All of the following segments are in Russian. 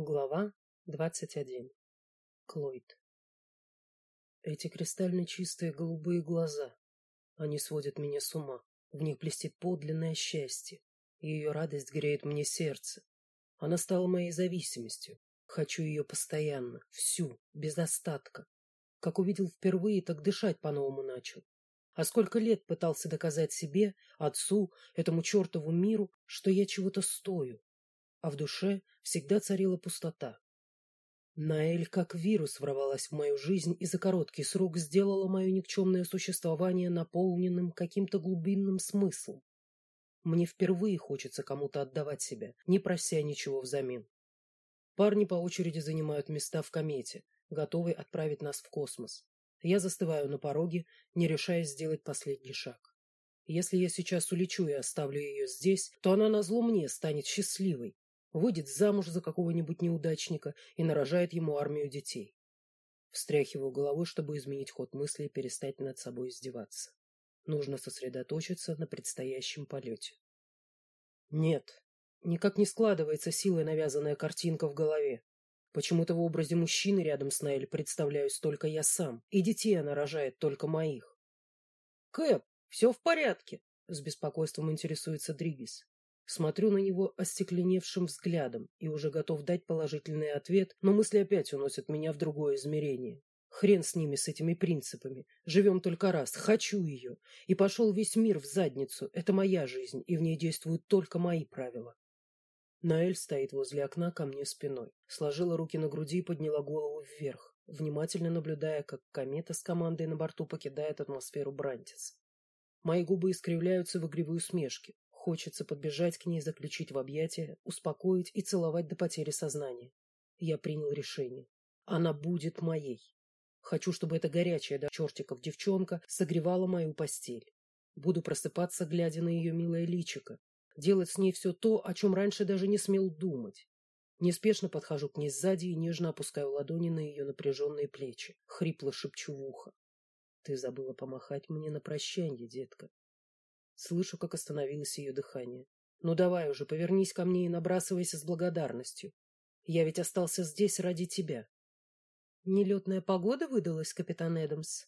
Глава двадцать один. Клойд. Эти кристально чистые голубые глаза. Они сводят меня с ума. В них блестит подлинное счастье. Ее радость греет мне сердце. Она стала моей зависимостью. Хочу ее постоянно, всю, без остатка. Как увидел впервые, так дышать по-новому начал. А сколько лет пытался доказать себе, отцу, этому чертову миру, что я чего-то стою, а в душе всегда царила пустота. Наэль как вирус ворвалась в мою жизнь и за короткий срок сделала мое никчемное существование наполненным каким-то глубинным смыслом. Мне впервые хочется кому-то отдавать себя, не прося ничего взамен. Парни по очереди занимают места в комете, готовые отправить нас в космос. Я застываю на пороге, не решаясь сделать последний шаг. Если я сейчас улечу и оставлю ее здесь, то она назло мне станет счастливой, выйдет замуж за какого-нибудь неудачника и нарожает ему армию детей. Встряхиваю головой, чтобы изменить ход мысли и перестать над собой издеваться. Нужно сосредоточиться на предстоящем полете. Нет, никак не складывается силой навязанная картинка в голове. Почему-то в образе мужчины рядом с Наэль представляюсь только я сам, и детей она рожает только моих. Кэп, все в порядке? С беспокойством интересуется Дригис. Смотрю на него остекленевшим взглядом и уже готов дать положительный ответ, но мысли опять уносят меня в другое измерение. Хрен с ними, с этими принципами. Живем только раз. Хочу ее. И пошел весь мир в задницу. Это моя жизнь, и в ней действуют только мои правила. Наэль стоит возле окна ко мне спиной. Сложила руки на груди и подняла голову вверх, внимательно наблюдая, как комета с командой на борту покидает атмосферу Брантис. Мои губы искривляются в игривой усмешке. Хочется подбежать к ней, заключить в объятия, успокоить и целовать до потери сознания. Я принял решение. Она будет моей. Хочу, чтобы эта горячая до чертиков девчонка согревала мою постель. Буду просыпаться, глядя на ее милое личико. Делать с ней все то, о чем раньше даже не смел думать. Неспешно подхожу к ней сзади и нежно опускаю ладони на ее напряженные плечи. Хрипло шепчу в ухо. Ты забыла помахать мне на прощанье, детка. Слышу, как остановилось ее дыхание. Ну давай уже, повернись ко мне и набрасывайся с благодарностью. Я ведь остался здесь ради тебя. Нелетная погода выдалась, капитан Эдамс.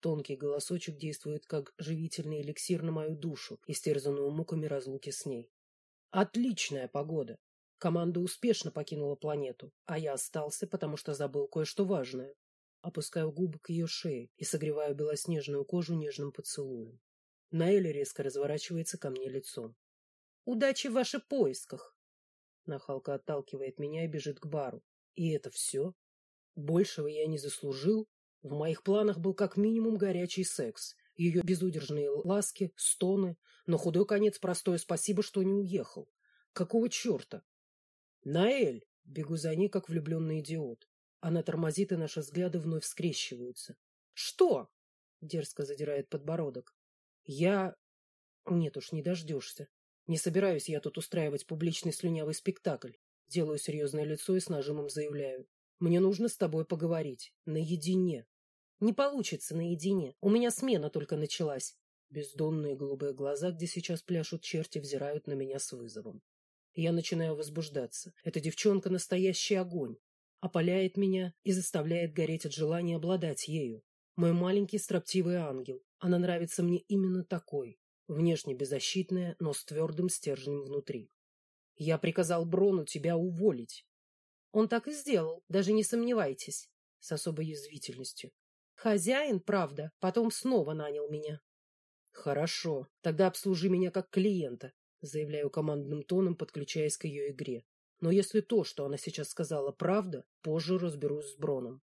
Тонкий голосочек действует как живительный эликсир на мою душу, истерзанную муками разлуки с ней. Отличная погода. Команда успешно покинула планету, а я остался, потому что забыл кое-что важное. Опускаю губы к ее шее и согреваю белоснежную кожу нежным поцелуем. Наэль резко разворачивается ко мне лицом. «Удачи в ваших поисках!» Нахалка отталкивает меня и бежит к бару. И это все? Большего я не заслужил. В моих планах был как минимум горячий секс, ее безудержные ласки, стоны, но худой конец простое спасибо, что не уехал. Какого черта? Наэль! Бегу за ней, как влюбленный идиот. Она тормозит, и наши взгляды вновь скрещиваются. Что? Дерзко задирает подбородок. Я... Нет уж, не дождешься. Не собираюсь я тут устраивать публичный слюнявый спектакль. Делаю серьезное лицо и с нажимом заявляю. Мне нужно с тобой поговорить. Наедине. Не получится наедине. У меня смена только началась. Бездонные голубые глаза, где сейчас пляшут черти, взирают на меня с вызовом. Я начинаю возбуждаться. Эта девчонка настоящий огонь. Опаляет меня и заставляет гореть от желания обладать ею. Мой маленький строптивый ангел. Она нравится мне именно такой. Внешне беззащитная, но с твердым стержнем внутри. Я приказал Брону тебя уволить. Он так и сделал, даже не сомневайтесь. С особой язвительностью. Хозяин, правда, потом снова нанял меня. Хорошо, тогда обслужи меня как клиента, заявляю командным тоном, подключаясь к ее игре. Но если то, что она сейчас сказала, правда, позже разберусь с Броном.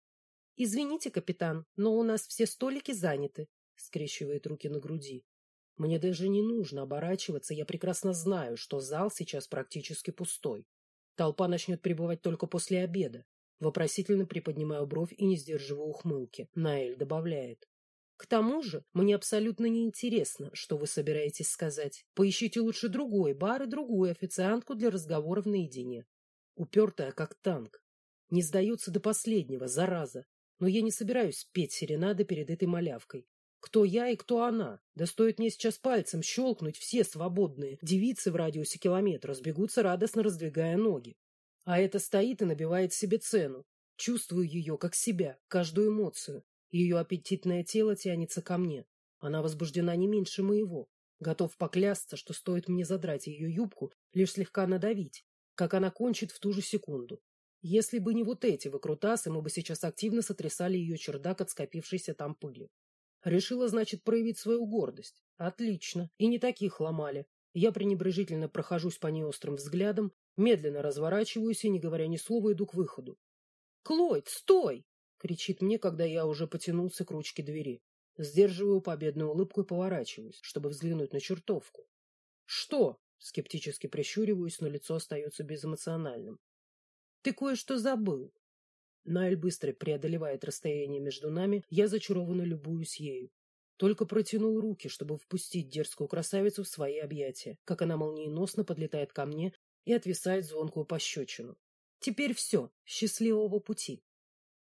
Извините, капитан, но у нас все столики заняты, скрещивает руки на груди. Мне даже не нужно оборачиваться, я прекрасно знаю, что зал сейчас практически пустой. Толпа начнет прибывать только после обеда. Вопросительно приподнимаю бровь и не сдерживаю ухмылки. Наэль добавляет. К тому же, мне абсолютно не интересно, что вы собираетесь сказать. Поищите лучше другой бар и другую официантку для разговоров наедине. Упертая, как танк. Не сдается до последнего, зараза. Но я не собираюсь петь серенады перед этой малявкой. Кто я и кто она? Да стоит мне сейчас пальцем щелкнуть, все свободные девицы в радиусе километра сбегутся, радостно раздвигая ноги. А это стоит и набивает себе цену. Чувствую ее, как себя, каждую эмоцию. Ее аппетитное тело тянется ко мне. Она возбуждена не меньше моего. Готов поклясться, что стоит мне задрать ее юбку, лишь слегка надавить, как она кончит в ту же секунду. Если бы не вот эти выкрутасы, мы бы сейчас активно сотрясали ее чердак от скопившейся там пыли. Решила, значит, проявить свою гордость. Отлично. И не таких ломали. Я пренебрежительно прохожусь по ней острым взглядом, медленно разворачиваюсь и, не говоря ни слова, иду к выходу. «Клойд, стой!» — кричит мне, когда я уже потянулся к ручке двери. Сдерживаю победную улыбку и поворачиваюсь, чтобы взглянуть на чертовку. «Что?» — скептически прищуриваюсь, но лицо остается безэмоциональным. «Ты кое-что забыл». Найль быстро преодолевает расстояние между нами, я зачарованно любуюсь ею. Только протянул руки, чтобы впустить дерзкую красавицу в свои объятия, как она молниеносно подлетает ко мне и отвисает звонкую пощечину. Теперь все, счастливого пути.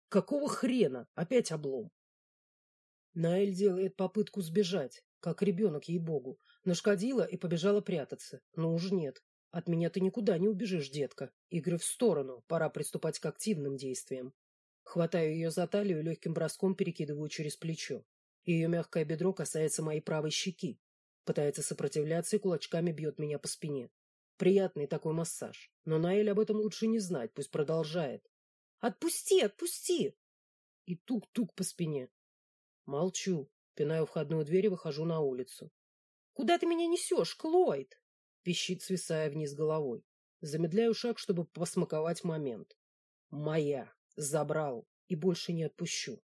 Какого хрена? Опять облом. Наэль делает попытку сбежать, как ребенок, ей-богу. Нашкодила и побежала прятаться. Но уж нет. От меня ты никуда не убежишь, детка. Игры в сторону, пора приступать к активным действиям. Хватаю ее за талию и легким броском перекидываю через плечо. Ее мягкое бедро касается моей правой щеки. Пытается сопротивляться и кулачками бьет меня по спине. Приятный такой массаж. Но Наэль об этом лучше не знать, пусть продолжает. «Отпусти, отпусти!» И тук-тук по спине. Молчу. Пинаю входную дверь и выхожу на улицу. «Куда ты меня несешь, Клойд?» Пищит, свисая вниз головой. Замедляю шаг, чтобы посмаковать момент. «Моя. Забрал. И больше не отпущу.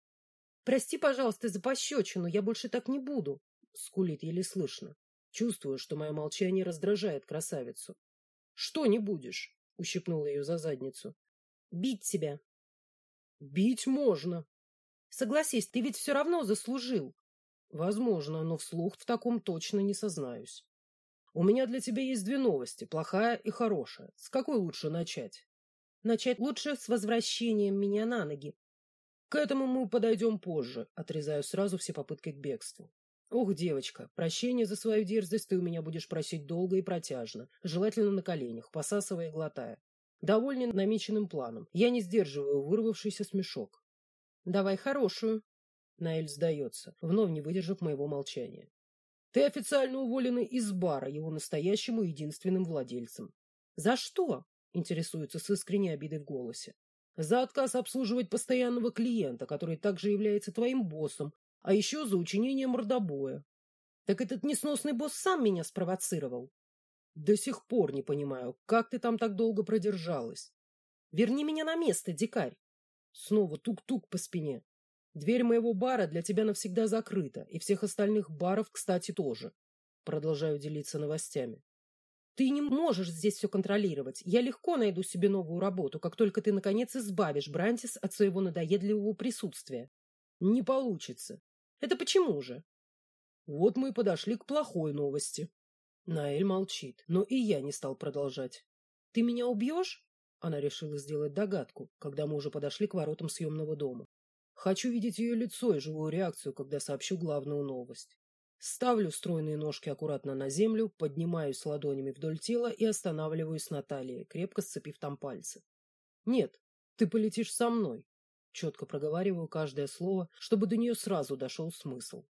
«Прости, пожалуйста, за пощечину, я больше так не буду», — скулит еле слышно. Чувствую, что мое молчание раздражает красавицу. «Что не будешь?» — ущипнула ее за задницу. «Бить тебя». «Бить можно». «Согласись, ты ведь все равно заслужил». «Возможно, но вслух в таком точно не сознаюсь». «У меня для тебя есть две новости, плохая и хорошая. С какой лучше начать?» «Начать лучше с возвращением меня на ноги», к этому мы подойдем позже, отрезаю сразу все попытки к бегству. Ох, девочка, прощения за свою дерзость ты у меня будешь просить долго и протяжно, желательно на коленях, посасывая и глотая. Довольный намеченным планом, я не сдерживаю вырвавшийся смешок. Давай хорошую. Наэль сдается, вновь не выдержав моего молчания. Ты официально уволены из бара его настоящему единственным владельцем. За что? Интересуется с искренней обидой в голосе за отказ обслуживать постоянного клиента, который также является твоим боссом, а еще за учинение мордобоя. Так этот несносный босс сам меня спровоцировал. До сих пор не понимаю, как ты там так долго продержалась. Верни меня на место, дикарь. Снова тук-тук по спине. Дверь моего бара для тебя навсегда закрыта, и всех остальных баров, кстати, тоже. Продолжаю делиться новостями. Ты не можешь здесь все контролировать. Я легко найду себе новую работу, как только ты, наконец, избавишь Брантис от своего надоедливого присутствия. Не получится. Это почему же? Вот мы и подошли к плохой новости. Наэль молчит, но и я не стал продолжать. Ты меня убьешь? Она решила сделать догадку, когда мы уже подошли к воротам съемного дома. Хочу видеть ее лицо и живую реакцию, когда сообщу главную новость. Ставлю стройные ножки аккуратно на землю, поднимаюсь ладонями вдоль тела и останавливаюсь на талии, крепко сцепив там пальцы. «Нет, ты полетишь со мной», — четко проговариваю каждое слово, чтобы до нее сразу дошел смысл.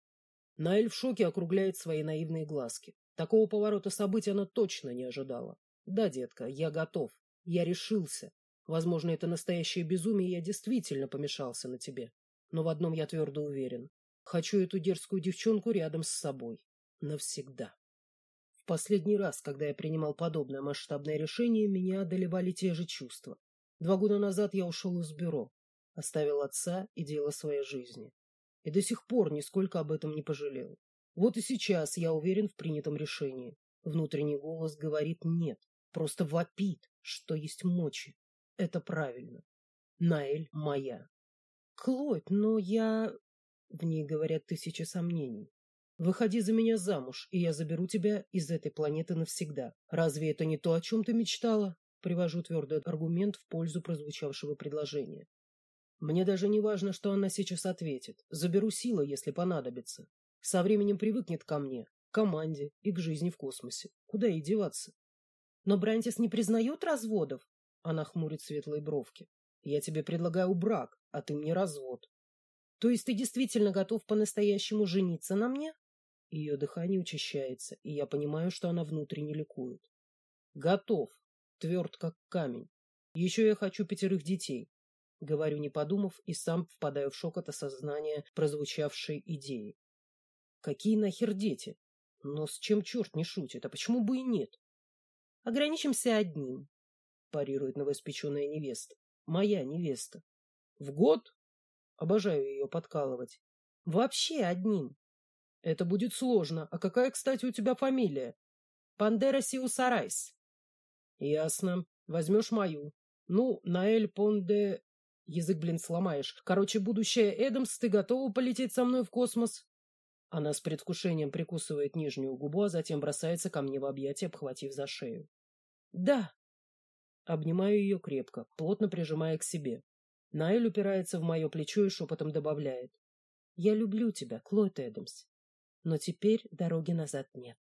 Наэль в шоке округляет свои наивные глазки. Такого поворота событий она точно не ожидала. «Да, детка, я готов. Я решился. Возможно, это настоящее безумие, я действительно помешался на тебе. Но в одном я твердо уверен. Хочу эту дерзкую девчонку рядом с собой. Навсегда. В последний раз, когда я принимал подобное масштабное решение, меня одолевали те же чувства. Два года назад я ушел из бюро, оставил отца и дело своей жизни. И до сих пор нисколько об этом не пожалел. Вот и сейчас я уверен в принятом решении. Внутренний голос говорит «нет», просто вопит, что есть мочи. Это правильно. Наэль моя. Клод, но я... В ней говорят тысячи сомнений. Выходи за меня замуж, и я заберу тебя из этой планеты навсегда. Разве это не то, о чем ты мечтала? Привожу твердый аргумент в пользу прозвучавшего предложения. Мне даже не важно, что она сейчас ответит. Заберу силы, если понадобится. Со временем привыкнет ко мне, к команде и к жизни в космосе. Куда ей деваться? Но Брантис не признает разводов. Она хмурит светлые бровки. Я тебе предлагаю брак, а ты мне развод. То есть ты действительно готов по-настоящему жениться на мне? Ее дыхание учащается, и я понимаю, что она внутренне ликует. Готов. Тверд, как камень. Еще я хочу пятерых детей. Говорю, не подумав, и сам впадаю в шок от осознания прозвучавшей идеи. Какие нахер дети? Но с чем черт не шутит, а почему бы и нет? Ограничимся одним, парирует новоиспеченная невеста. Моя невеста. В год? Обожаю ее подкалывать. Вообще одним. Это будет сложно. А какая, кстати, у тебя фамилия? Пандера Сиусарайс. Ясно. Возьмешь мою. Ну, Наэль Понде... Язык, блин, сломаешь. Короче, будущая Эдамс, ты готова полететь со мной в космос? Она с предвкушением прикусывает нижнюю губу, а затем бросается ко мне в объятия, обхватив за шею. «Да!» Обнимаю ее крепко, плотно прижимая к себе. Наэль упирается в мое плечо и шепотом добавляет. «Я люблю тебя, Клод Эдамс, но теперь дороги назад нет».